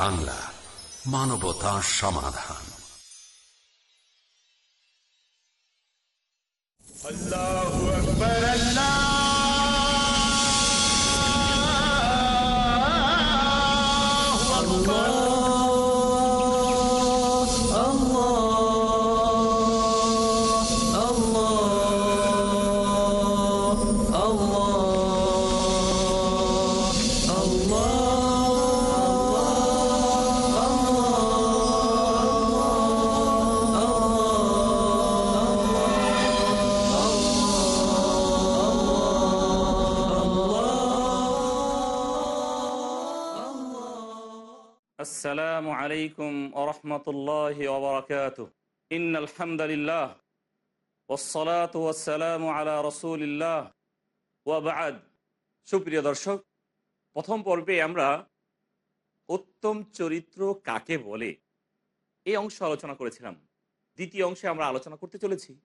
বাংলা মানবতা সমাধান। আল্লাহ আকবর আল্লাহ সুপ্রিয় দর্শক, প্রথম পর্বে আমরা উত্তম চরিত্র কাকে বলে এই অংশ আলোচনা করেছিলাম। দ্বিতীয় অংশে আমরা আলোচনা করতে চলেছি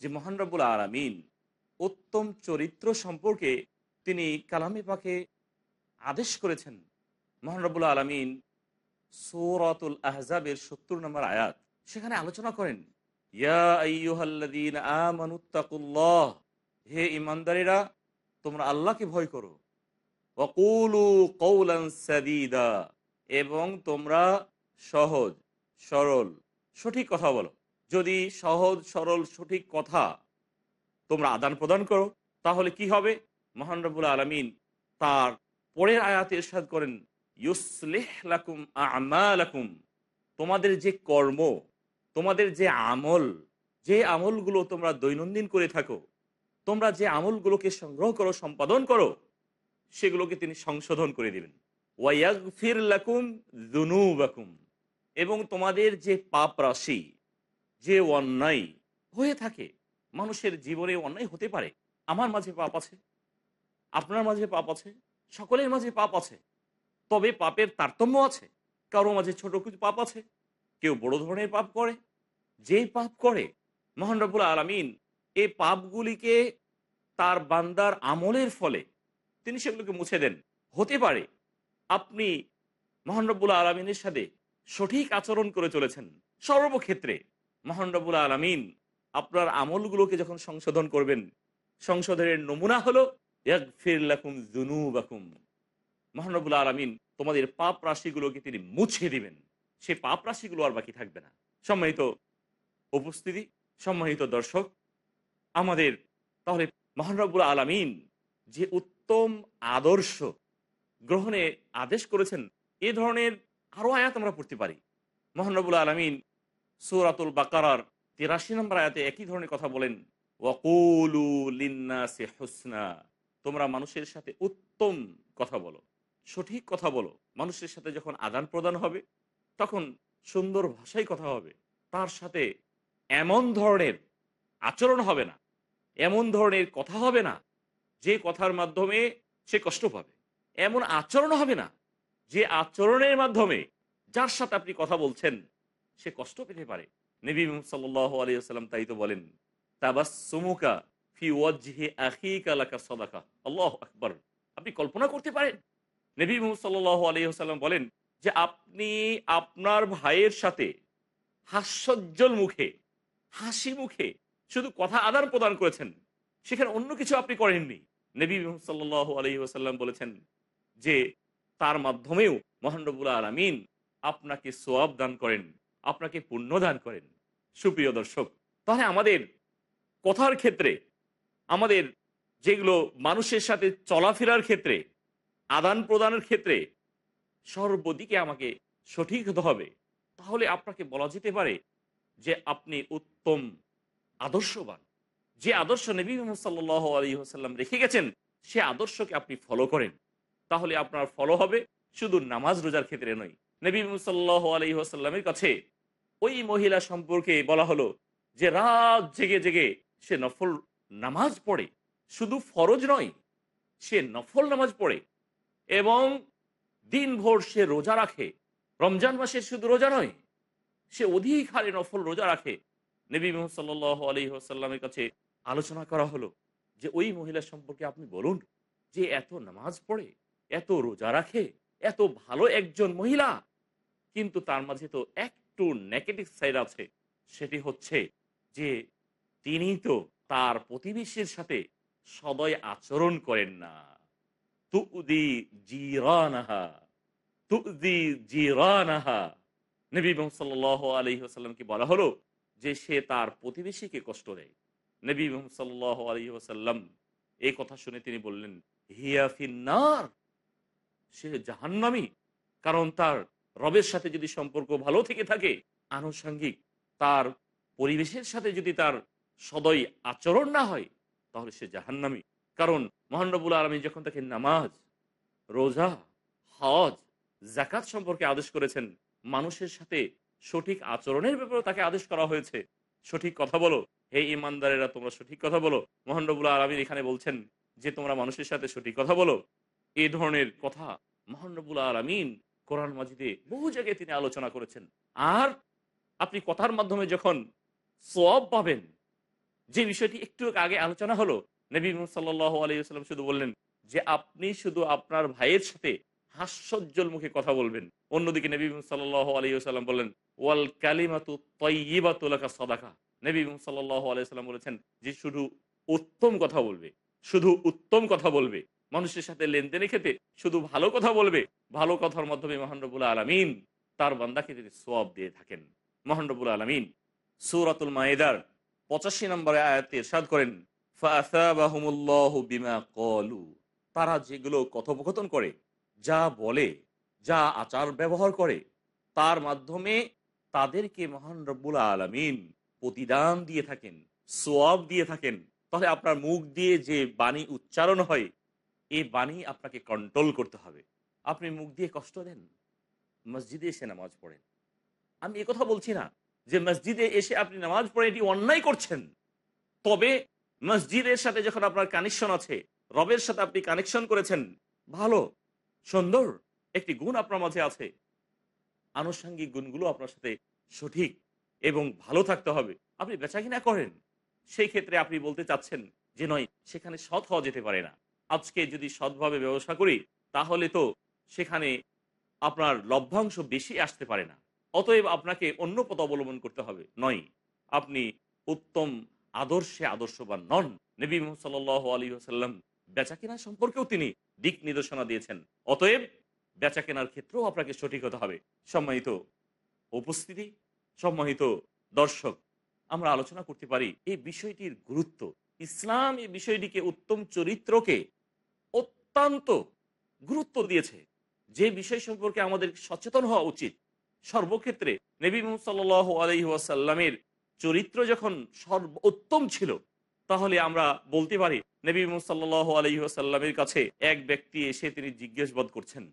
যে মহান রব্বুল উত্তম চরিত্র সম্পর্কে তিনি কালামে পাকে আদেশ করেছেন। মহান আলমিন সৌরাতুল আহজাবের সত্তর নম্বর আয়াত। সেখানে আলোচনা করেন হে ইমানদারেরা তোমরা আল্লাহকে ভয় করো। সাদীদা, এবং তোমরা সহজ, সরল, সঠিক কথা বলো। যদি সহজ, সরল, সঠিক কথা তোমরা আদান প্রদান করো, তাহলে কি হবে? মহান রব্বুল আলমিন তার পরের আয়াতে ইরশাদ করেন আমালাকুম। তোমাদের যে কর্ম, তোমাদের যে আমল, যে আমলগুলো তোমরা দৈনন্দিন করে থাকো, তোমরা যে আমলগুলোকে সংগ্রহ করো, সম্পাদন করো, সেগুলোকে তিনি সংশোধন করে দিবেন ওয়াইয়াগফির লাকুম দুনুবাকুম এবং তোমাদের যে পাপ রাশি, যে অন্যায় হয়ে থাকে, মানুষের জীবনে অন্যায় হতে পারে। আমার মাঝে পাপ আছে, আপনার মাঝে পাপ আছে, সকলের মাঝে পাপ আছে। তবে পাপের তারতম্য আছে। কারও মাঝে ছোট কিছু পাপ আছে। কেউ বড় ধরনের পাপ করে। যে পাপ করে, মোহান রব্বুল আলমিন এই পাপগুলিকে তার বান্দার আমলের ফলে তিনি সেগুলোকে মুছে দেন। হতে পারে আপনি মোহান রব্বুল আলমিনের সাথে সঠিক আচরণ করে চলেছেন। সর্বক্ষেত্রে মোহান রব্বুল আলমিন আপনার আমলগুলোকে যখন সংশোধন করবেন, সংশোধনের নমুনা হলো, ইয়াগফির লাকুম যুনুবাকুম। মহানবুল আলমিন তোমাদের পাপ রাশিগুলোকে তিনি মুছে দিবেন। সে পাপ রাশিগুলো আর বাকি থাকবে না। সম্মানিত উপস্থিতি, সম্মানিত দর্শক, আমাদের তাহলে মহানরবুল আলমিন যে উত্তম আদর্শ গ্রহণে আদেশ করেছেন, এ ধরনের আরও আয়াত আমরা পড়তে পারি। মহানরবুল আলমিন সৌরাতুল বাকারার তিরাশি নম্বর আয়াতে একই ধরনের কথা বলেন, ওয়াকুলু লিন্নাসি তোমরা মানুষের সাথে উত্তম কথা বলো। সঠিক কথা বলো। মানুষের সাথে যখন আদান প্রদান হবে, তখন সুন্দর ভাষায় কথা হবে। তার সাথে এমন ধরনের আচরণ হবে না। এমন ধরনের কথা হবে না, যে কথার মাধ্যমে সে কষ্ট পাবে। এমন আচরণ হবে না, যে আচরণের মাধ্যমে যার সাথে আপনি কথা বলছেন, সে কষ্ট পেতে পারে। নবী সাল্লাহ আলিয়াল্লাম তাই তো বলেন তাবাসমুকা ফি ওয়াজহি আখিকা সাদাকা। আল্লাহ আকবার। আপনি কল্পনা করতে পারেন নবী মুহাম্মদ আলাইহি ওয়াসাল্লাম বলেন যে আপনি আপনার ভাইয়ের সাথে হাস্যজ্জ্বল মুখে, হাসি মুখে শুধু কথা আদান প্রদান করেছেন, সেখানে অন্য কিছু আপনি করেননি। নবী মুহাম্মদ সাল্লাল্লাহু আলাইহি ওয়াসাল্লাম বলেছেন যে তার মাধ্যমেও মহানরবুল আলমিন আপনাকে সোয়াব দান করেন, আপনাকে পুণ্য দান করেন। সুপ্রিয় দর্শক, তাহলে আমাদের কথার ক্ষেত্রে, আমাদের যেগুলো মানুষের সাথে চলাফেরার ক্ষেত্রে আদান প্রদানের ক্ষেত্রে সর্বদিকে আমাকে সঠিক হতে হবে। তাহলে আপনাকে বলা যেতে পারে যে আপনি উত্তম আদর্শবান। যে আদর্শ নবী মোহাম্মদ সাল্লাহ আলী হাসাল্লাম রেখে গেছেন, সে আদর্শকে আপনি ফলো করেন। তাহলে আপনার ফলো হবে শুধু নামাজ রোজার ক্ষেত্রে নয়। নবী সাল্লাহ আলী হাসাল্লামের কাছে ওই মহিলা সম্পর্কে বলা হলো যে রাত জেগে জেগে সে নফল নামাজ পড়ে। শুধু ফরজ নয়, সে নফল নামাজ পড়ে। এবং দিনভর সে রোজা রাখে। রমজান মাসে শুধু রোজা নয়, সে অধিক হারে নফল রোজা রাখে। নবী মোহাম্মদ আলী আসাল্লামের কাছে আলোচনা করা হলো যে, ওই মহিলা সম্পর্কে আপনি বলুন যে, এত নামাজ পড়ে, এত রোজা রাখে, এত ভালো একজন মহিলা, কিন্তু তার মাঝে তো একটু নেগেটিভ সাইড আছে। সেটি হচ্ছে যে, তিনি তো তার প্রতিবেশীর সাথে সদয় আচরণ করেন না। তুদি জিরানাহা তুদি জিরানাহা। নবী সাল্লাহ আলহি বলা হলো যে সে তার প্রতিবেশীকে কষ্ট দেয়। নবী সাল্লাহ আলহি আসাল্লাম এই কথা শুনে তিনি বললেন, হিয়া ফিন্নার, সে জাহান্নামি। কারণ তার রবের সাথে যদি সম্পর্ক ভালো থেকে থাকে, আনুষঙ্গিক, তার পরিবেশের সাথে যদি তার সদয় আচরণ না হয়, তাহলে সে জাহান্নামি। কারণ মহানবুল আলমী যখন তাকে নামাজ, রোজা, হজ জাকাত সম্পর্কে আদেশ করেছেন, মানুষের সাথে সঠিক আচরণের ব্যাপারে তাকে আদেশ করা হয়েছে। সঠিক কথা বলো। হে ইমানদারেরা তোমরা সঠিক কথা বলো। মহানবুল আলমীর এখানে বলছেন যে, তোমরা মানুষের সাথে সঠিক কথা বলো। এ ধরনের কথা মহানবুল আলমিন কোরআন মাজিদে বহু জায়গায় তিনি আলোচনা করেছেন। আর আপনি কথার মাধ্যমে যখন সব পাবেন, যে বিষয়টি একটু আগে আলোচনা হলো নবী সাল্লাহ আলাইসাল্লাম শুধু বললেন যে আপনি শুধু আপনার ভাইয়ের সাথে হাস্যজ্জ্বল মুখে কথা বলবেন। অন্যদিকে নবী সাল্লাহ আলাইসাল্লাম বললেন, ওয়াল কালিমাতু তৈবাতুলাকা সদাকা। নবী সাল্লাহ আলাইসাল্লাম বলেছেন যে শুধু উত্তম কথা বলবে, শুধু উত্তম কথা বলবে, মানুষের সাথে লেনদেনের ক্ষেত্রে শুধু ভালো কথা বলবে, ভালো কথার মাধ্যমে মহানবুল আলমিন তার বান্দাকে তিনি সোয়াব দিয়ে থাকেন। মহানবুল আলমিন সুরাতুল মায়েদার পঁচাশি নম্বরে আয়াতে ইরশাদ করেন কলু তারা যেগুলো কথোপকথন করে, যা বলে, যা আচার ব্যবহার করে, তার মাধ্যমে তাদেরকে মহান রব্বুল আলমিন প্রতিদান দিয়ে থাকেন সোয়াব দিয়ে থাকেন। তাহলে আপনার মুখ দিয়ে যে বাণী উচ্চারণ হয় এই বাণী আপনাকে কন্ট্রোল করতে হবে। আপনি মুখ দিয়ে কষ্ট দেন, মসজিদে এসে নামাজ পড়েন। আমি কথা বলছি না যে মসজিদে এসে আপনি নামাজ পড়ে এটি অন্যায় করছেন, তবে মসজিদের সাথে যখন আপনার কানেকশন আছে, রবের সাথে আপনি কানেকশন করেছেন, ভালো, সুন্দর একটি গুণ আপনার মাঝে আছে। আনুষঙ্গিক গুণগুলো আপনার সাথে সঠিক এবং ভালো থাকতে হবে। আপনি বেচা কিনা করেন। সেই ক্ষেত্রে আপনি বলতে চাচ্ছেন যে নয়, সেখানে সৎ হওয়া যেতে পারে না। আজকে যদি সৎভাবে ব্যবসা করি, তাহলে তো সেখানে আপনার লভ্যাংশ বেশি আসতে পারে না। অতএব আপনাকে অন্য পথ অবলম্বন করতে হবে। নয়, আপনি উত্তম আদর্শে আদর্শবান নন। নবী সাল আলী আসাল্লাম বেচা কেনা সম্পর্কেও তিনি দিক নির্দেশনা দিয়েছেন। অতএব বেচা কেনার ক্ষেত্রেও আপনাকে সঠিক হতে হবে। সম্মানিত উপস্থিতি, সম্মানিত দর্শক, আমরা আলোচনা করতে পারি এই বিষয়টির গুরুত্ব। ইসলাম এই বিষয়টিকে উত্তম চরিত্রকে অত্যন্ত গুরুত্ব দিয়েছে। যে বিষয় সম্পর্কে আমাদের সচেতন হওয়া উচিত। সর্বক্ষেত্রে নবী সাল আলহি ওয়াসাল্লামের চরিত্র যখন সর্বোত্তম ছিল, তাহলে আমরা বলতে পারি, নবী সাল্লাহ আলহি আসাল্লামের কাছে এক ব্যক্তি এসে তিনি জিজ্ঞাসবাদ করছেন,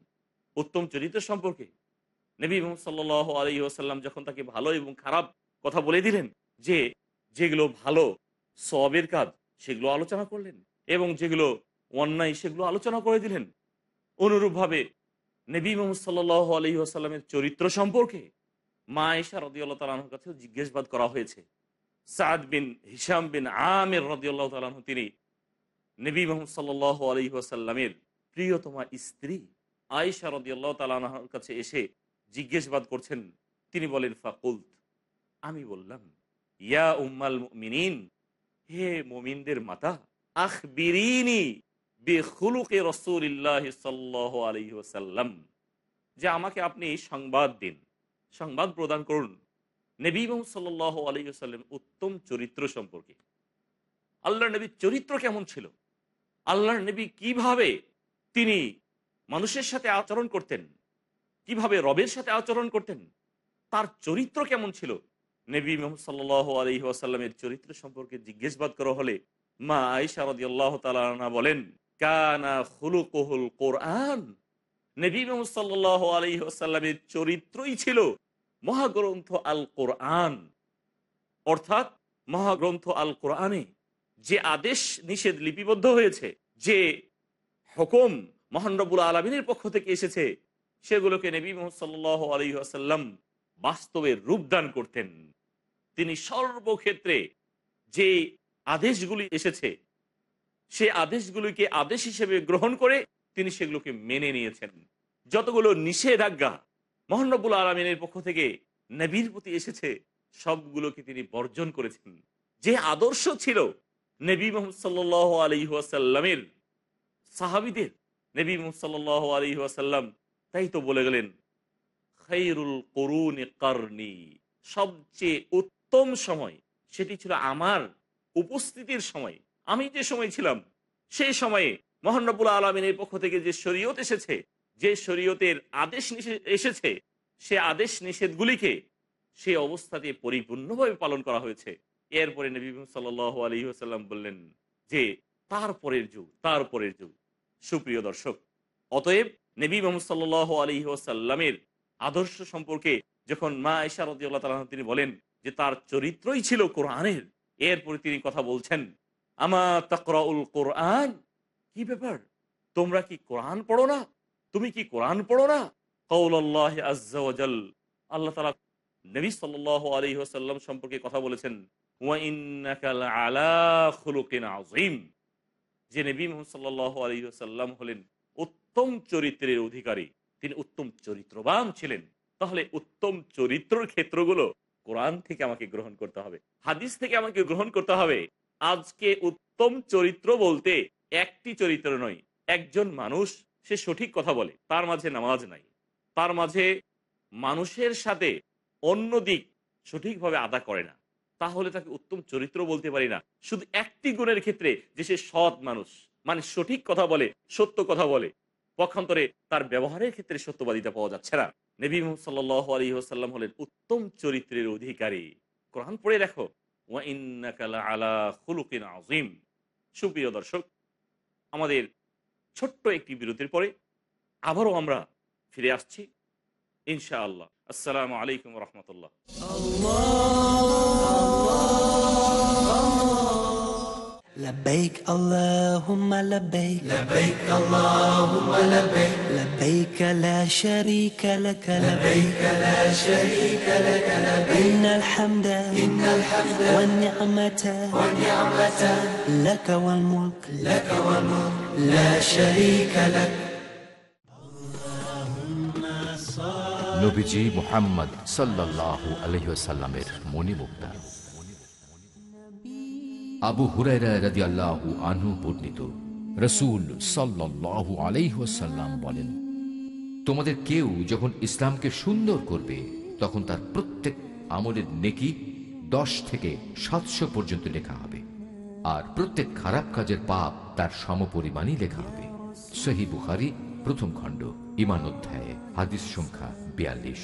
উত্তম চরিত্র সম্পর্কে? নবী সাল্লাহ আলহি আসাল্লাম যখন তাকে ভালো এবং খারাপ কথা বলে দিলেন, যে যেগুলো ভালো সবের কাজ, সেগুলো আলোচনা করলেন এবং যেগুলো অন্যায়, সেগুলো আলোচনা করে দিলেন। অনুরূপভাবে নবী মোহাম্মদ সাল্লাহ আলহি চরিত্র সম্পর্কে মা এশা রদিয়াল্লাহ তালাহর কাছেও জিজ্ঞাসবাদ করা হয়েছে। সাদ বিন হিসাম বিন আমের রদিয়াল্লাহ তালাহ তিনি নবী মোহাম্মদ সাল্লাহ আলহি আসাল্লামের প্রিয়তমা স্ত্রী আয়েশা রদিয়াল্লাহ তালাহর কাছে এসে জিজ্ঞাসবাদ করছেন। তিনি বলেন, ফাকুলত। আমি বললাম, ইয়া উম্মাল মিনিন হে মোমিনদের মাতা আখ বেখুলুকে রসুল্লাহ সাল্লাহ আলহি ওসাল্লাম যে আমাকে আপনি সংবাদ দিন। সংবাদ প্রদান করুন। নবী মোহাম্মদ সাল্লাহ আলহি সাল্লাম উত্তম চরিত্র সম্পর্কে। আল্লাহ নবীর চরিত্র কেমন ছিল? আল্লাহর নবী কীভাবে তিনি মানুষের সাথে আচরণ করতেন? কীভাবে রবের সাথে আচরণ করতেন? তার চরিত্র কেমন ছিল? নবী মোহাম্মদ সাল্লাহ আলহি আসাল্লামের চরিত্র সম্পর্কে জিজ্ঞেসবাদ করা হলে মা আইসারদি আল্লাহ তালা বলেন, কানা হুলুকহুল কোরআন নবী মোহাম্মদ আসাল্লামের চরিত্রই ছিল মহাগ্রন্থ আল কোরআন অর্থাৎ মহাগ্রন্থ আল কোরআনে যে আদেশ নিষেধ লিপিবদ্ধ হয়েছে, যে হুকুম মহানরবুল আলমিনের পক্ষ থেকে এসেছে, সেগুলোকে নবী মোহাম্মদ আলহি আসাল্লাম বাস্তবে রূপদান করতেন। তিনি সর্বক্ষেত্রে যে আদেশগুলি এসেছে, সে আদেশগুলিকে আদেশ হিসেবে গ্রহণ করে তিনি সেগুলোকে মেনে নিয়েছেন। যতগুলো নিষেধাজ্ঞা মোহানবুল আলমিনের পক্ষ থেকে নবীর প্রতি এসেছে, সবগুলোকে তিনি বর্জন করেছেন। যে আদর্শ ছিল নবী মোহাম্মদ সাল্লাহ আলী ওয়াসাল্লামের, সাহাবিদের নবী মোহাম্মদ সাল্লাহ আলী ওয়াসাল্লাম, তাই তো বলে গেলেন খৈরুল করুন কারনি সবচেয়ে উত্তম সময় সেটি ছিল আমার উপস্থিতির সময়। আমি যে সময় ছিলাম সেই সময়ে মোহানবুল আলমিনের পক্ষ থেকে যে শরীয়ত এসেছে, যে শরীয়তের আদেশ এসেছে, সে আদেশ নিষেধগুলিকে সে অবস্থাতে পরিপূর্ণভাবে পালন করা হয়েছে। এরপরে নবী সাল আলী আসাল্লাম বললেন যে তারপরের যুগ তারপরের যুগ। সুপ্রিয় দর্শক, অতএব নবী মোহাম্মদ সাল্লাহ আলী ওসাল্লামের আদর্শ সম্পর্কে যখন মা ইশা রদিউল্লাহ তিনি বলেন যে, তার চরিত্রই ছিল কোরআনের, এরপরে তিনি কথা বলছেন, আমা তাকরাউল কোরআন কি ব্যাপার? তোমরা কি কোরআন পড়ো না? তুমি কি কোরআন পড়ো না? কৌল্লাহ আল্লাহ তালা নবী সাল্লাহ আলী সম্পর্কে কথা বলেছেন যে নবী মোহাম্মদ সাল্লাহ আলী হলেন উত্তম চরিত্রের অধিকারী। তিনি উত্তম চরিত্রবান ছিলেন। তাহলে উত্তম চরিত্রের ক্ষেত্রগুলো কোরআন থেকে আমাকে গ্রহণ করতে হবে, হাদিস থেকে আমাকে গ্রহণ করতে হবে। আজকে উত্তম চরিত্র বলতে একটি চরিত্র নয়, একজন মানুষ, সে সঠিক কথা বলে। তার মাঝে নামাজ নাই। তার মাঝে মানুষের সাথে অন্য দিক সঠিকভাবে আদা করে না। তাহলে তাকে উত্তম চরিত্র বলতে পারি না। শুধু একটি গুণের ক্ষেত্রে যে সে সৎ মানুষ মানে সঠিক কথা বলে, সত্য কথা বলে, পক্ষান্তরে তার ব্যবহারের ক্ষেত্রে সত্যবাদিতা পাওয়া যাচ্ছে না। নবী সাল্লাহ আলী সাল্লাম হলেন উত্তম চরিত্রের অধিকারী। কোরআন পড়ে দেখো আলা সুপ্রিয় দর্শক আমাদের ছোট্ট একটি বিরতির পরে আবারও আমরা ফিরে আসছি ইনশাআল্লাহ। আসসালামু আলাইকুম রহমতুল্লাহ। لبيك اللهم لبيك لبيك اللهم لبيك لبيك لا شريك لك لبيك لا شريك لك لبيك إن الحمد إن الحمد والنعمة والنعمة لك والملك لك والملك لا شريك لك নবীজি মুহাম্মদ সাল্লাল্লাহু আলহিসাল্লামের মণিমুক্তা আবু হুরাইরা রাদিয়াল্লাহু আনহু বর্ণিত, রসুল সাল্লাল্লাহু আলাইহাল্লাম বলেন, তোমাদের কেউ যখন ইসলামকে সুন্দর করবে, তখন তার প্রত্যেক আমলের নেকি দশ থেকে সাতশো পর্যন্ত লেখা হবে, আর প্রত্যেক খারাপ কাজের পাপ তার সমপরিমাণই লেখা হবে। সহি বুখারি, প্রথম খণ্ড ইমান অধ্যায়ে, হাদিস সংখ্যা বিয়াল্লিশ।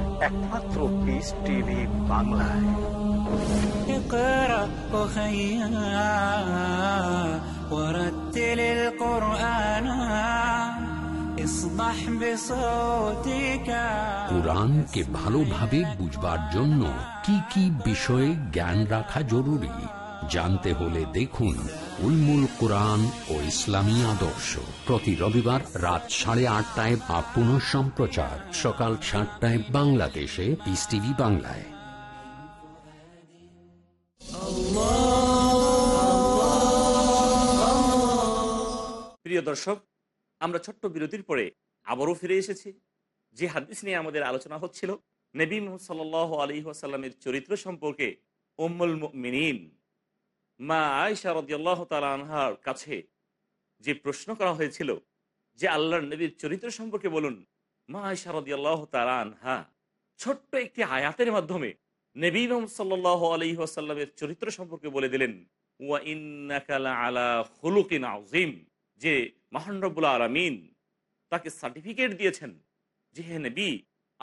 একমাত্র পিস টিভি বাংলায় اقرأ وخيا ورتل القرآن اصبح بصوتك কোরআনকে ভালোভাবে বুঝবার জন্য কি কি বিষয়ে জ্ঞান রাখা জরুরি জানতে হলে দেখুন উলমুল কোরআন ও ইসলামী আদর্শ। প্রতি রবিবার রাত সাড়ে আটটায় বা পুনঃ সম্প্রচার। সকাল সাতটায় বাংলাদেশে পিস টিভি বাংলায়। প্রিয় দর্শক, আমরা ছোট্ট বিরতির পরে আবারও ফিরে এসেছি। যে হাদিস নিয়ে আমাদের আলোচনা হচ্ছিল, নবী মোহাম্মদ সাল আলী আসাল্লামের চরিত্র সম্পর্কে উম্মুল মিনীন মা আয়সা রদিয়াল্লাহ তালা আনহার কাছে যে প্রশ্ন করা হয়েছিল যে আল্লাহর নবীর চরিত্র সম্পর্কে বলুন, মা আয়সারদি আল্লাহ তালান হ্যাঁ ছোট্ট একটি আয়াতের মাধ্যমে নবী মোহাম্মদ সাল্লাহ আলী আসাল্লামের চরিত্র সম্পর্কে বলে দিলেন, ওয়া ইন্নাকালা আলা হুলুকিন আজিম যে মাহানরবুল আলমিন তাকে সার্টিফিকেট দিয়েছেন যে হে নবী,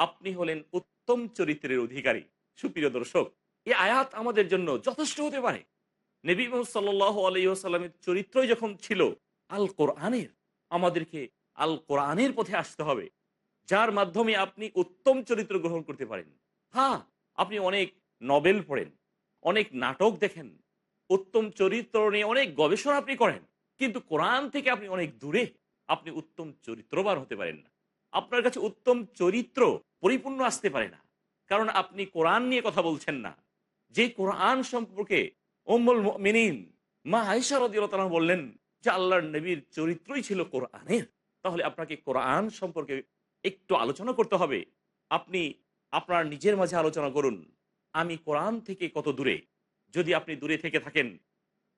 আপনি হলেন উত্তম চরিত্রের অধিকারী। সুপ্রিয় দর্শক, এই আয়াত আমাদের জন্য যথেষ্ট হতে পারে। নবী মোহাম্মদ সাল্লাহ চরিত্রই যখন ছিল আল কোরআনের আমাদেরকে আল কোরআনের পথে আসতে হবে, যার মাধ্যমে আপনি উত্তম চরিত্র গ্রহণ করতে পারেন। হ্যাঁ আপনি অনেক নভেল পড়েন, অনেক নাটক দেখেন, উত্তম চরিত্র নিয়ে অনেক গবেষণা আপনি করেন, কিন্তু কোরআন থেকে আপনি অনেক দূরে, আপনি উত্তম চরিত্রবান হতে পারেন না। আপনার কাছে উত্তম চরিত্র পরিপূর্ণ আসতে পারে না, কারণ আপনি কোরআন নিয়ে কথা বলছেন না। যে কোরআন সম্পর্কে ওম্মুল মিনিন মা আয়সা রদিয়াল্লাহ বললেন যে আল্লাহর নবীর চরিত্রই ছিল কোরআনের। তাহলে আপনাকে কোরআন সম্পর্কে একটু আলোচনা করতে হবে। আপনি আপনার নিজের মাঝে আলোচনা করুন। আমি কোরআন থেকে কত দূরে? যদি আপনি দূরে থেকে থাকেন,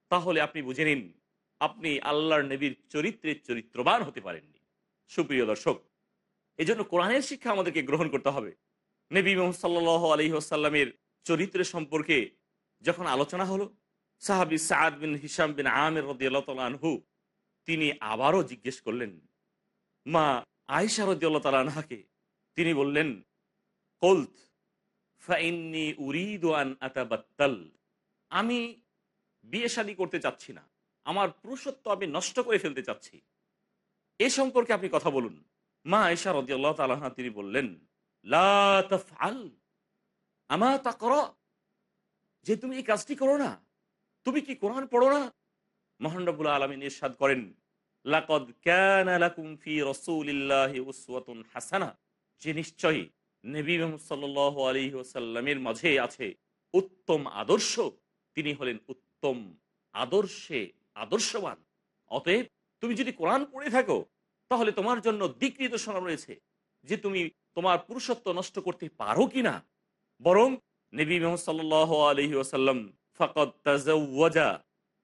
তাহলে আপনি বুঝে নিন, আপনি আল্লাহর নবীর চরিত্রের চরিত্রবান হতে পারেননি। সুপ্রিয় দর্শক এই জন্য কোরআনের শিক্ষা আমাদেরকে গ্রহণ করতে হবে। নবী মোহাম্মদ সাল্লাহ আলহিহাসাল্লামের চরিত্রের সম্পর্কে যখন আলোচনা হলো সাহাবি সাদ বিন হিসাম বিন আমের রদিয়ালহু তিনি আবারও জিজ্ঞেস করলেন, মা আয়সা রদিয়াল্লাহ তালানহাকে তিনি বললেন, কলত, ফাইন্নি উরিদ আন আতাবাত্তাল, আমি বিয়ে শাদী করতে চাচ্ছি না, আমার পুরুষত্ব আমি নষ্ট করে ফেলতে চাচ্ছি। এ সম্পর্কে আপনি কথা বলুন। মা আয়সা রদিয়াল্লাহ তালাহা তিনি বললেন, লা তাফআল তা তাকরা, যে তুমি এই কাজটি করো না তুমি কি কোরআন পড়ো না? মহানবুল আলমিন ইরশাদ করেন, লাকদ কানা লাকুম ফি হাসানা। যে নিশ্চয়ই নবী সাল্লাল্লাহু আলাইহি মাঝে আছে উত্তম আদর্শ। তিনি হলেন উত্তম আদর্শে আদর্শবান। অতএব তুমি যদি কোরআন পড়ে থাকো, তাহলে তোমার জন্য দিক নির্দেশনা রয়েছে যে তুমি তোমার পুরুষত্ব নষ্ট করতে পারো কিনা। বরং নবী মোহাম্মদ সাল্লাহ আলহি ফকদ তাজাওয়াজা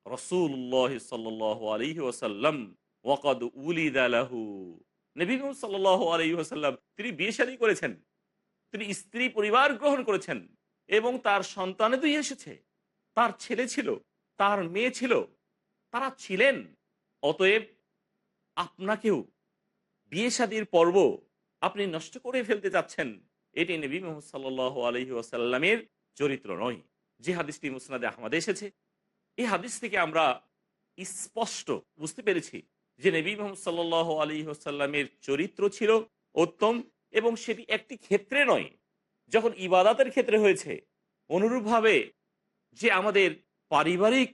রসুল্লাহ সাল্লাহ আলহি ওসাল্লাম তিনি বিয়ে শাদী করেছেন। তিনি স্ত্রী পরিবার গ্রহণ করেছেন এবং তার এসেছে। তার ছেলে ছিল, তার মেয়ে ছিল, তারা ছিলেন। অতএব আপনাকেও বিয়ে শাদীর পর্ব আপনি নষ্ট করে ফেলতে চাচ্ছেন। এটি নবী মোহাম্মদ সাল্লাহ আলহি আসাল্লামের চরিত্র নয়। যে হাদিসটি মুসনাদে আহমদে এসেছে এই হাদিস থেকে আমরা স্পষ্ট বুঝতে পেরেছি যে নবী মোহাম্মদ সাল্লাহ আলী আসাল্লামের চরিত্র ছিল উত্তম এবং সেটি একটি ক্ষেত্রে নয়। যখন ইবাদাতের ক্ষেত্রে হয়েছে, অনুরূপভাবে যে আমাদের পারিবারিক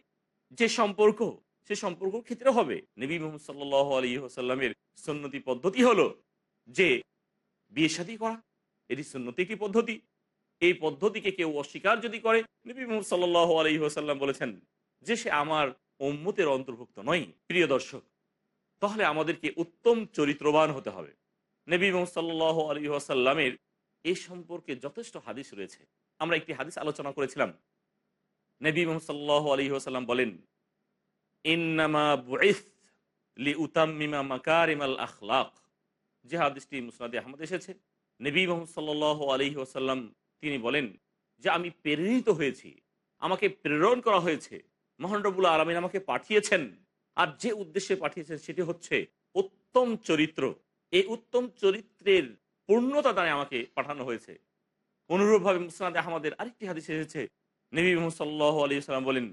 যে সম্পর্ক, সে সম্পর্ক ক্ষেত্রে হবে। নবী মোহাম্মদ সাল্লাহ আলী আসাল্লামের সন্নতি পদ্ধতি হলো যে বিয়ে শাদী করা, এটি সুন্নতি একটি পদ্ধতি। এই পদ্ধতিকে কেউ অস্বীকার যদি করে, নবী মোহাম্মদ সাল্লাহ আলী আসাল্লাম বলেছেন যে সে আমার উম্মতের অন্তর্ভুক্ত নয়, প্রিয় দর্শক। তাহলে আমাদেরকে উত্তম চরিত্রবান হতে হবে। নবী মোহাম্মদ সাল্লাহ আলী এই সম্পর্কে যথেষ্ট হাদিস রয়েছে। আমরা একটি হাদিস আলোচনা করেছিলাম। নবী মোহাম্মদ সাল্লাহ আলী বলেন, ইন্নামা লি উতাম্মিমা মাকারিমাল আখলাক। যে হাদিসটি মুসনাদে আহমদ এসেছে। নবী মোহাম্মদ সাল্লাহ আলহি তিনি বলেন যে আমি প্রেরিত হয়েছি, আমাকে প্রেরণ করা হয়েছে মোহানরবুল আলমিন আমাকে পাঠিয়েছেন। আর যে উদ্দেশ্যে পাঠিয়েছেন সেটি হচ্ছে উত্তম চরিত্র। এই উত্তম চরিত্রের পূর্ণতা দ্বারা আমাকে পাঠানো হয়েছে। অনুরূপভাবে মুসনাদ আহমদের আরেকটি হাদিস এসেছে। নবী মোহাম্মদ আলী সাল্লাম বলেন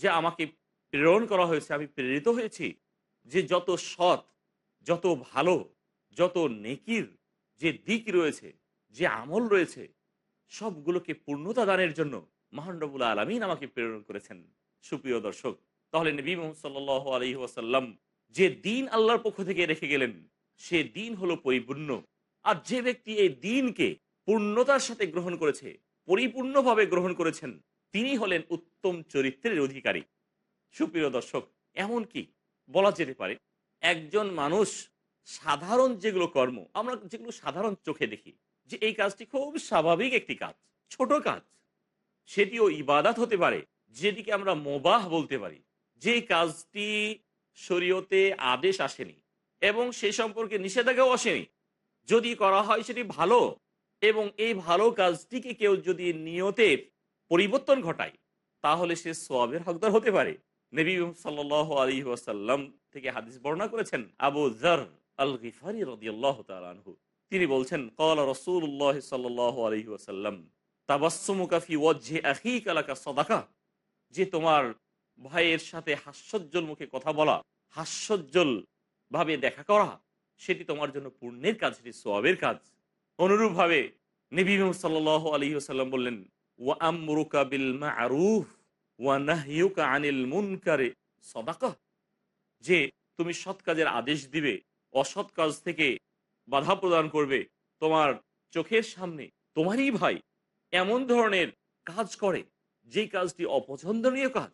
যে আমাকে প্রেরণ করা হয়েছে, আমি প্রেরিত হয়েছি যে যত সৎ যত ভালো, যত নেকির যে দিক রয়েছে, যে আমল রয়েছে, সবগুলোকে পূর্ণতা দানের জন্য মহানরবুল আলমিন আমাকে প্রেরণ করেছেন। সুপ্রিয় দর্শক, তাহলে নবী মোহাম্মদ আলহি ওয়াসাল্লাম যে দিন আল্লাহর পক্ষ থেকে রেখে গেলেন, সে দিন হলো পরিপূর্ণ। আর যে ব্যক্তি এই দিনকে পূর্ণতার সাথে গ্রহণ করেছে, পরিপূর্ণভাবে গ্রহণ করেছেন, তিনি হলেন উত্তম চরিত্রের অধিকারী। সুপ্রিয় দর্শক, এমন কি বলা যেতে পারে? একজন মানুষ সাধারণ যেগুলো কর্ম, আমরা যেগুলো সাধারণ চোখে দেখি, যে এই কাজটি খুব স্বাভাবিক একটি কাজ, ছোট কাজ। সেটিও ইবাদাত হতে পারে, যেটিকে আমরা মোবাহ বলতে পারি। যে কাজটি শরীয়তে আদেশ আসেনি এবং সে সম্পর্কে নিষেধাজ্ঞাও আসেনি। যদি করা হয় সেটি ভালো এবং এই ভালো কাজটিকে কেউ যদি নিয়তে পরিবর্তন ঘটায়, তাহলে সে সোয়াবের হকদার হতে পারে। নবী সাল আলী ওয়াসাল্লাম থেকে হাদিস বর্ণনা করেছেন আবু জার আল গিফারি রদিয়াল্লাহ তালহু তিনি বলছেন কল রসুল্লাহ সাল্লাহ আলহি ওয়াসাল্লাম তাবাসমুকাফি ওয়াজে আহি কালাকা সদাকা। যে তোমার ভাইয়ের সাথে হাস্যজ্জ্বল মুখে কথা বলা হাস্যজ্জ্বল ভাবে দেখা করা, সেটি তোমার জন্য পুণ্যের কাজ, সেটি সোয়াবের কাজ। অনুরূপভাবে নবী সাল্লাহ আলী সাল্লাম বললেন, ওয়া আমরুকা বিল মারুফ। ওয়া আনিল মুনকারে যে তুমি সৎ কাজের আদেশ দিবে, অসৎ কাজ থেকে বাধা প্রদান করবে তোমার চোখের সামনে, তোমারই ভাই এমন ধরনের কাজ করে যে কাজটি অপছন্দনীয় কাজ,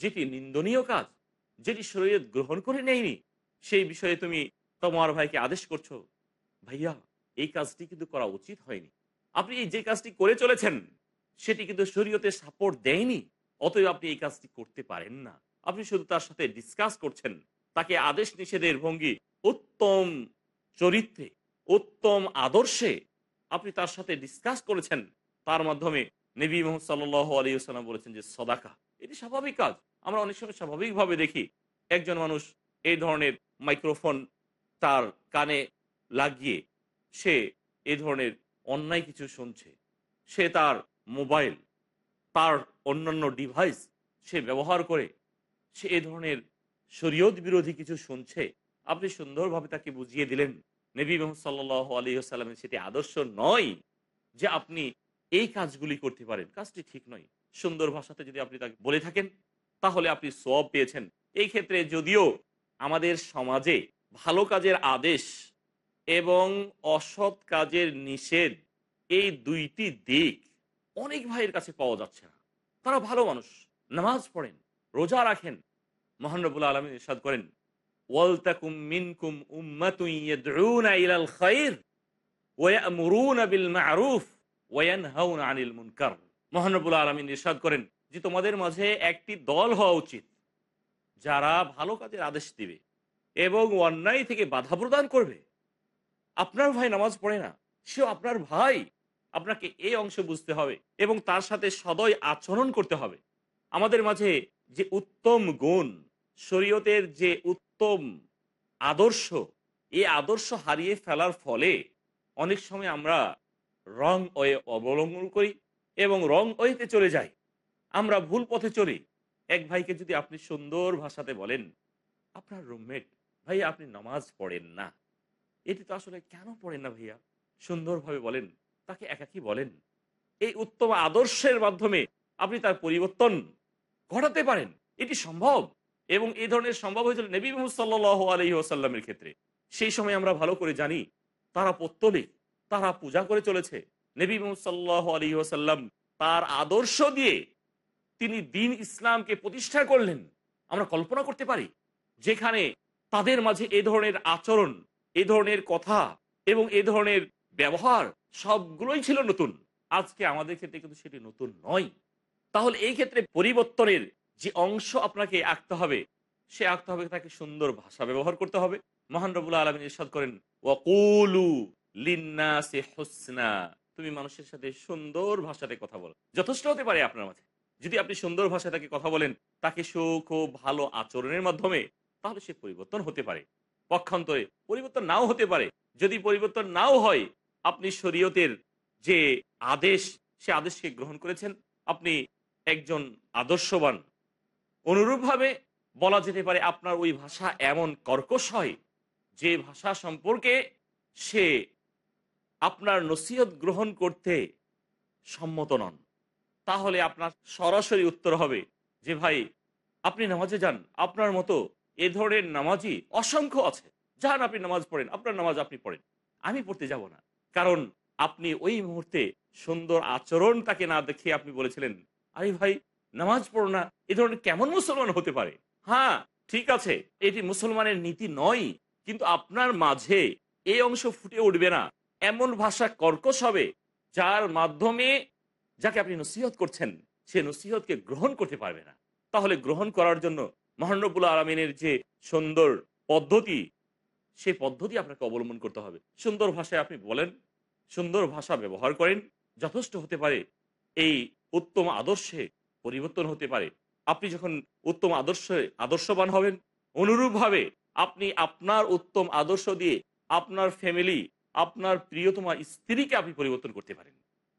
যেটি নিন্দনীয় কাজ, যেটি শরীর গ্রহণ করে নেয়নি, সেই বিষয়ে তুমি তোমার ভাইকে আদেশ করছ। ভাইয়া, এই কাজটি কিন্তু করা উচিত হয়নি। আপনি এই যে কাজটি করে চলেছেন, সেটি কিন্তু শরীয়তে সাপোর্ট দেয়নি। অতএব আপনি এই কাজটি করতে পারেন না। আপনি শুধু তার সাথে ডিসকাস করছেন। তাকে আদেশ নিষেধের ভঙ্গি উত্তম চরিত্রে, উত্তম আদর্শে আপনি তার সাথে ডিসকাস করেছেন। তার মাধ্যমে নবী মোহাম্মদ সাল্লাহ আলিয়াল্লাম বলেছেন যে, সদাকা। এটি স্বাভাবিক কাজ। আমরা অনেক সময় স্বাভাবিকভাবে দেখি একজন মানুষ এই ধরনের মাইক্রোফোন তার কানে লাগিয়ে সে এ ধরনের অন্যায় কিছু শুনছে। সে তার মোবাইল তার অন্যান্য ডিভাইস সে ব্যবহার করে, সে এ ধরনের শরীয়ত বিরোধী কিছু শুনছে। আপনি সুন্দরভাবে তাকে বুঝিয়ে দিলেন। নবী মোহাম্মদ সাল্লাহ আলিয়াল্লামের সেটি আদর্শ নয় যে আপনি এই কাজগুলি করতে পারেন। কাজটি ঠিক নয়। সুন্দর ভাষাতে যদি আপনি তাকে বলে থাকেন, তাহলে আপনি সব পেয়েছেন। এই ক্ষেত্রে যদিও আমাদের সমাজে ভালো কাজের আদেশ এবং অসৎ কাজের নিষেধ এই দুইটি দিক অনেক ভাইয়ের কাছে পাওয়া যাচ্ছে না। তারা ভালো মানুষ। নামাজ পড়েন, রোজা রাখেন। মহানবুল আলমী ইরশাদ করেন আনিল মুনকার। করেন যে, তোমাদের মাঝে একটি দল হওয়া উচিত। যারা ভালো কাজের আদেশ দিবে এবং অন্যায় থেকে বাধা প্রদান করবে। আপনার ভাই নামাজ পড়ে না, সেও আপনার ভাই। আপনাকে এই অংশ বুঝতে হবে এবং তার সাথে সদয় আচরণ করতে হবে। আমাদের মাঝে যে উত্তম গুণ, শরীয়তের যে উত্তম আদর্শ, এই আদর্শ হারিয়ে ফেলার ফলে অনেক সময় আমরা রং ওয়ে অবলম্বন করি এবং রং ওয়েতে চলে যাই। আমরা ভুল পথে চলি এক ভাইকে যদি আপনি সুন্দর ভাষাতে বলেন, আপনার রুমমেট ভাই আপনি নামাজ পড়েন না। এটি তো আসলে কেন পড়েন না ভাইয়া? সুন্দরভাবে বলেন। তাকে একাকি বলেন। এই উত্তম আদর্শের মাধ্যমে আপনি তার পরিবর্তন ঘটাতে পারেন। এটি সম্ভব এবং এই ধরনের সম্ভব হয়েছিল নবী মোহাম্মদ আলহি আসাল্লামের ক্ষেত্রে। সেই সময় আমরা ভালো করে জানি, তারা পত্তলিক, তারা পূজা করে চলেছে। নবী মোহাম্মদ সাল্লাহ আলহি তার আদর্শ দিয়ে তিনি দিন ইসলামকে প্রতিষ্ঠা করলেন। আমরা কল্পনা করতে পারি, যেখানে তাদের মাঝে এ ধরনের আচরণ, এ ধরনের কথা এবং এ ধরনের ব্যবহার সবগুলোই ছিল নতুন। আজকে আমাদের ক্ষেত্রে কিন্তু সেটি নতুন নয়। তাহলে এই ক্ষেত্রে পরিবর্তনের যে অংশ আপনাকে আঁকতে হবে, সে আঁকতে হবে তাকে সুন্দর ভাষা ব্যবহার করতে হবে। মহান রবুল আলমিন ইরশাদ করেন, ওয়াকুলু লিন্নাসি হুসনা। তুমি মানুষের সাথে সুন্দর ভাষাতে কথা বলো। যথেষ্ট হতে পারে আপনার মাঝে। যদি আপনি সুন্দর ভাষায় তাকে কথা বলেন, তাকে সুখ ও ভালো আচরণের মাধ্যমে, তাহলে সে পরিবর্তন হতে পারে। পক্ষান্তরে পরিবর্তন নাও হতে পারে। যদি পরিবর্তন নাও হয় আপনি শরীয়তের যে আদেশ, সে আদেশকে গ্রহণ করেছেন, আপনি একজন আদর্শবান। অনুরূপভাবে বলা যেতে পারে আপনার ওই ভাষা এমন কর্কশ হয়, যে ভাষা সম্পর্কে সে আপনার নসিহত গ্রহণ করতে সম্মত নন। তাহলে আপনার সরাসরি উত্তর হবে যে, ভাই, আপনি নামাজে যান, আপনার মতো এ ধরনের নামাজই অসংখ্য আছে। যান, আপনি নামাজ পড়েন, আপনার নামাজ আপনি পড়েন। আমি পড়তে যাব না। কারণ আপনি ওই মুহূর্তে সুন্দর আচরণ তাকে না দেখে আপনি বলেছিলেন, আরে ভাই, নামাজ পড়ো না, এ ধরনের কেমন মুসলমান হতে পারে? হ্যাঁ ঠিক আছে, এটি মুসলমানের নীতি নয়, কিন্তু আপনার মাঝে এই অংশ ফুটে উঠবে না। এমন ভাষা কর্কশ হবে যার মাধ্যমে যাকে আপনি নসিহত করছেন, সে নসিহতকে গ্রহণ করতে পারবে না। তাহলে গ্রহণ করার জন্য মহানবুল আলমিনের যে সুন্দর পদ্ধতি সেই পদ্ধতি আপনাকে অবলম্বন করতে হবে। সুন্দর ভাষায় আপনি বলেন, সুন্দর ভাষা ব্যবহার করেন, যথেষ্ট হতে পারে এই উত্তম আদর্শে পরিবর্তন হতে পারে। আপনি যখন উত্তম আদর্শে, আদর্শবান হবেন, অনুরূপভাবে আপনি আপনার উত্তম আদর্শ দিয়ে আপনার ফ্যামিলি আপনার প্রিয়তমা স্ত্রীকে আপনি পরিবর্তন করতে পারেন।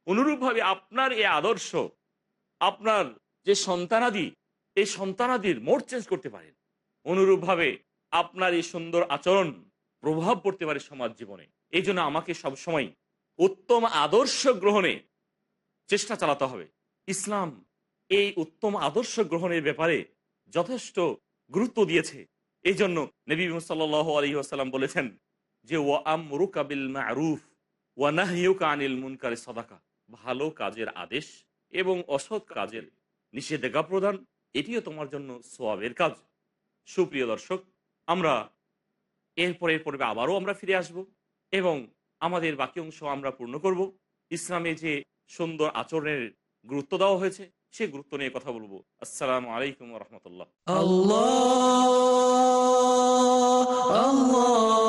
অনুরূপভাবে আপনার এই আদর্শ, আপনার যে সন্তানাদি, এই সন্তানাদির মোড চেঞ্জ করতে পারেন। অনুরূপভাবে আপনার এই সুন্দর আচরণ প্রভাব পড়তে পারে সমাজ জীবনে। এই জন্য আমাকে সবসময় উত্তম আদর্শ গ্রহণে চেষ্টা চালাতে হবে। ইসলাম এই উত্তম আদর্শ গ্রহণের ব্যাপারে যথেষ্ট গুরুত্ব দিয়েছে। এই জন্য নবী সাল আলী আসাল্লাম বলেছেন যে ও আমরুকাবিল মারুফ ওয়ানাহিউকা আনিল মুনকারে সদাকা। ভালো কাজের আদেশ এবং অসৎ কাজের নিষেধাজ্ঞা প্রদান, এটিও তোমার জন্য সোয়াবের কাজ। সুপ্রিয় দর্শক, আমরা এরপরের পর্বে আবারও আমরা ফিরে আসব এবং আমাদের বাকি অংশ আমরা পূর্ণ করব। ইসলামে যে সুন্দর আচরণের গুরুত্ব দেওয়া হয়েছে, সে গুরুত্ব নিয়ে কথা বলব। আসসালাম আলাইকুম রহমতুল্লাহ। কোরআন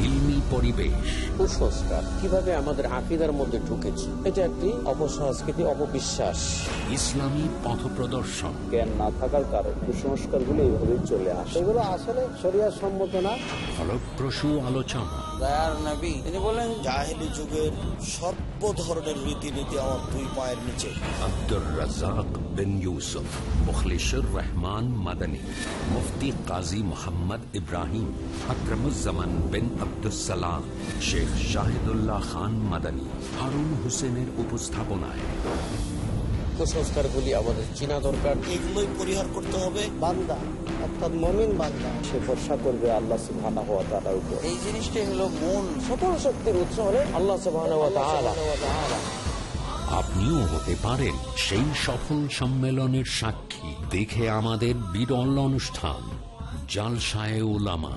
ইলমি পরিবেশ। কুসংস্কার কীভাবে আমাদের আকিদার মধ্যে ঢুকেছে এটা একটি অপসংস্কৃতি অপবিশ্বাস। ইসলামী পথ প্রদর্শন। জ্ঞান না থাকার কারণে কুসংস্কারগুলো এইভাবে চলে আসে। এগুলো আসলে শরিয়ার সম্মত না। ফলপ্রসূ আলোচনা। দয়ার নবী তিনি বলেন জাহেলি যুগের সর্ব ধরনের রীতিনীতি আমার দুই পায়ের নিচে। আব্দুর রাজাক বিন ইউসুফ মুখলিসুর রহমান মাদানী মুফতি কাজী মোহাম্মদ ইব্রাহিম আকরমুজ্জামান বিন আব্দুসালাম শেখ শাহিদুল্লাহ খান মাদানী হারুন হোসেনের উপস্থাপনায়। কুসংস্কারগুলি আমাদের চিনা দরকার। এগুলোই পরিহার করতে হবে। বান্দা অর্থাৎ মমিন বান্দা সে ভরসা করবে আল্লাহ সুবহানাহু ওয়া তাআলার উপর। এই জিনিসটাই হলো মূল। সকল শক্তির উৎস হলে আল্লাহ সুবহানাহু ওয়া তাআলা। আপনিও হতে পারেন সেই সফল সম্মেলনের সাক্ষী। দেখে আমাদের বিরল অনুষ্ঠান জালসায় ওলামা